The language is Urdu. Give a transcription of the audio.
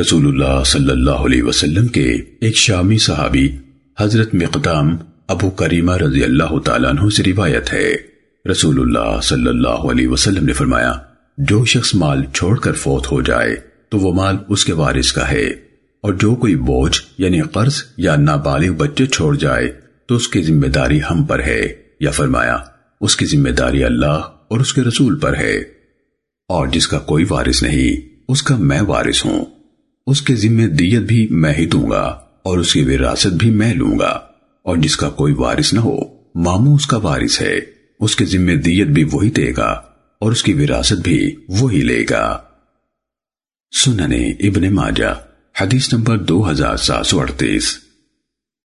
رسول اللہ صلی اللہ علیہ وسلم کے ایک شامی صحابی، حضرت مقدام ابو کریمہ رضی اللہ تعالیٰ عنہ سے روایت ہے۔ رسول اللہ صلی اللہ علیہ وسلم نے فرمایا، جو شخص مال چھوڑ کر فوت ہو جائے، تو وہ مال اس کے وارث کا ہے۔ اور جو کوئی بوجھ یعنی قرض یا نابالغ بچے چھوڑ جائے، تو اس کی ذمہ داری ہم پر ہے۔ یا فرمایا، اس کی ذمہ داری اللہ اور اس کے رسول پر ہے۔ اور جس کا کوئی وارث نہیں، اس کا میں وارث ہوں۔ اس کے ذمہ دیت بھی میں ہی دوں گا اور اس کی وراثت بھی میں لوں گا اور جس کا کوئی وارث نہ ہو مامو اس کا وارث ہے۔ اس کے ذمہ دیت بھی وہی دے گا اور اس کی وراثت بھی وہی لے گا۔ سننے ابن ماجہ، حدیث نمبر دو ہزار سات سو اڑتیس۔